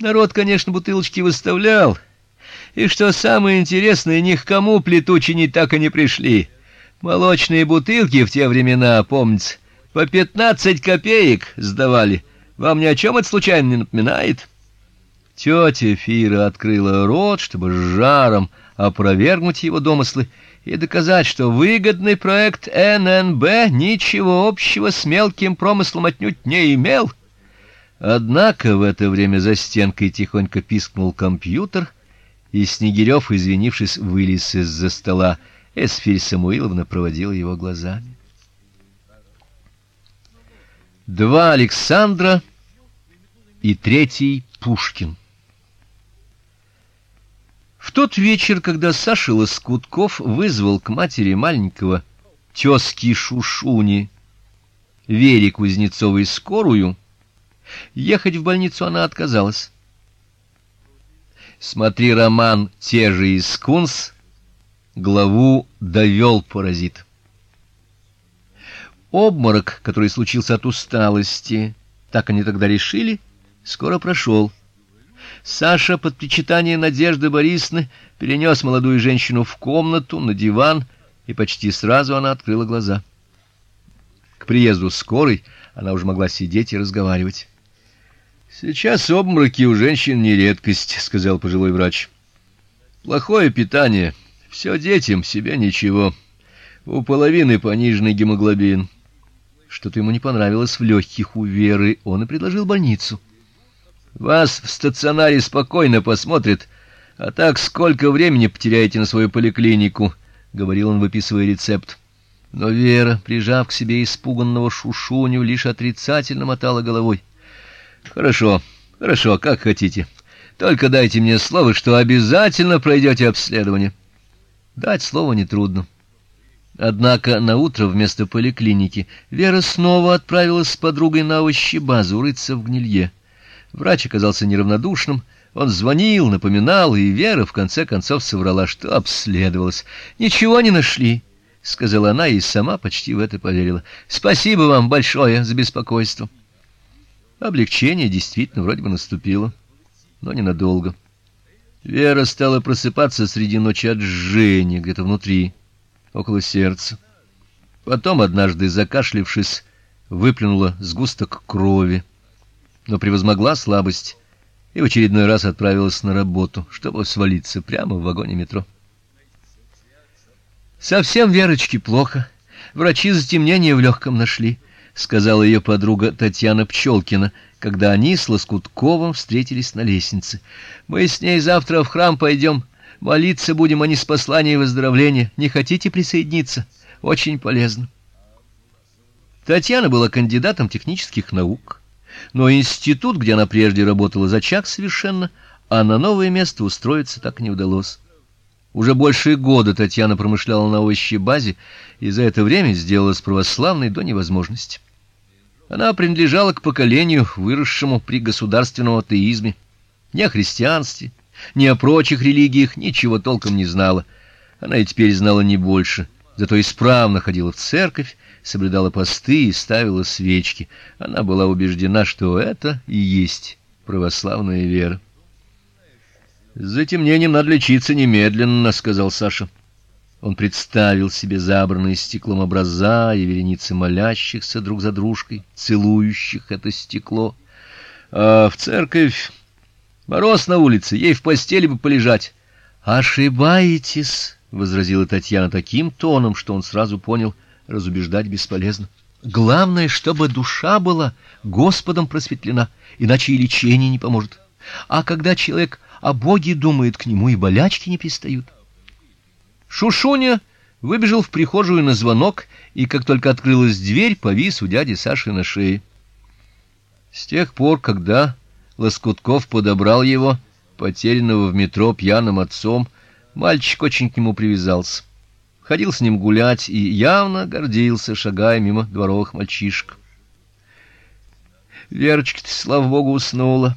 Народ, конечно, бутылочки выставлял, и что самое интересное, ни к кому плиту чинить так и не пришли. Молочные бутылки в те времена, помните, по пятнадцать копеек сдавали. Вам ни о чем это случайно не напоминает? Тетя Фира открыла рот, чтобы с жаром опровергнуть его домыслы и доказать, что выгодный проект ННБ ничего общего с мелким промыслом отнюдь не имел. Однако в это время за стенкой тихонько пискнул компьютер, и Снегирев, извинившись, вылез из-за стола. Эсфирь Самуиловна проводила его глазами. Два Александра и третий Пушкин. В тот вечер, когда Саша Лоскутков вызвал к матери маленького тёзки Шушуни Вере Кузнецовой скорую, ехать в больницу она отказалась. Смотри роман «Те же из Кунс», главу довел паразит. Обморок, который случился от усталости, так они тогда решили, скоро прошел. Саша под причитание Надежды Борисовны перенес молодую женщину в комнату на диван, и почти сразу она открыла глаза. К приезду скорой она уже могла сидеть и разговаривать. Сейчас обмороки у женщин не редкость, сказал пожилой врач. Плохое питание, все детям, себе ничего. У половины пониженный гемоглобин. Что-то ему не понравилось в легких у Веры, он и предложил больницу. Вас в стационаре спокойно посмотрят, а так сколько времени потеряете на свою поликлинику, говорил он, выписывая рецепт. Но Вера, прижав к себе испуганного Шушуню, лишь отрицательно мотала головой. Хорошо, хорошо, как хотите. Только дайте мне слово, что обязательно пройдете обследование. Дать слово не трудно. Однако на утро вместо поликлиники Вера снова отправилась с подругой на овощебазу рыться в гнилье. Врач оказался неравнодушным, он звонил, напоминал, и Вера в конце концов соврала, что обследовалась. Ничего не нашли, сказала она и сама почти в это поверила. Спасибо вам большое за беспокойство. Облегчение действительно вроде бы наступило, но ненадолго. Вера стала просыпаться среди ночи от жжения где-то внутри, около сердца. Потом однажды, закашлявшись, выплюнула сгусток крови но превозмогла слабость и в очередной раз отправилась на работу, чтобы свалиться прямо в вагоне метро. Совсем Верочке плохо. Врачи затемнение в легком нашли, сказала ее подруга Татьяна Пчелкина, когда они с Лоскутковым встретились на лестнице. Мы с ней завтра в храм пойдем, молиться будем о неспослании выздоровления. Не хотите присоединиться? Очень полезно. Татьяна была кандидатом технических наук но институт, где она прежде работала, зачах совершенно, а на новое место устроиться так не удалось. Уже больше года Татьяна промышляла на овощебазе и за это время сделалась православной до невозможности. Она принадлежала к поколению, выросшему при государственном атеизме. Ни о христианстве, ни о прочих религиях ничего толком не знала. Она и теперь знала не больше, зато исправно ходила в церковь соблюдала посты и ставила свечки. Она была убеждена, что это и есть православная вера. С затемнением надо лечиться немедленно, сказал Саша. Он представил себе забранные стеклом образа и вереницы молящихся друг за дружкой, целующих это стекло. А в церковь мороз на улице, ей в постели бы полежать. Ошибаетесь, возразила Татьяна таким тоном, что он сразу понял, разубеждать бесполезно. Главное, чтобы душа была Господом просветлена, иначе и лечение не поможет. А когда человек о Боге думает, к нему и болячки не пристают. Шушуня выбежал в прихожую на звонок, и как только открылась дверь, повис у дяди Саши на шее. С тех пор, когда Лоскутков подобрал его, потерянного в метро пьяным отцом, мальчик очень к нему привязался ходил с ним гулять и явно гордился, шагая мимо дворовых мальчишек. Верочка, слава богу, уснула.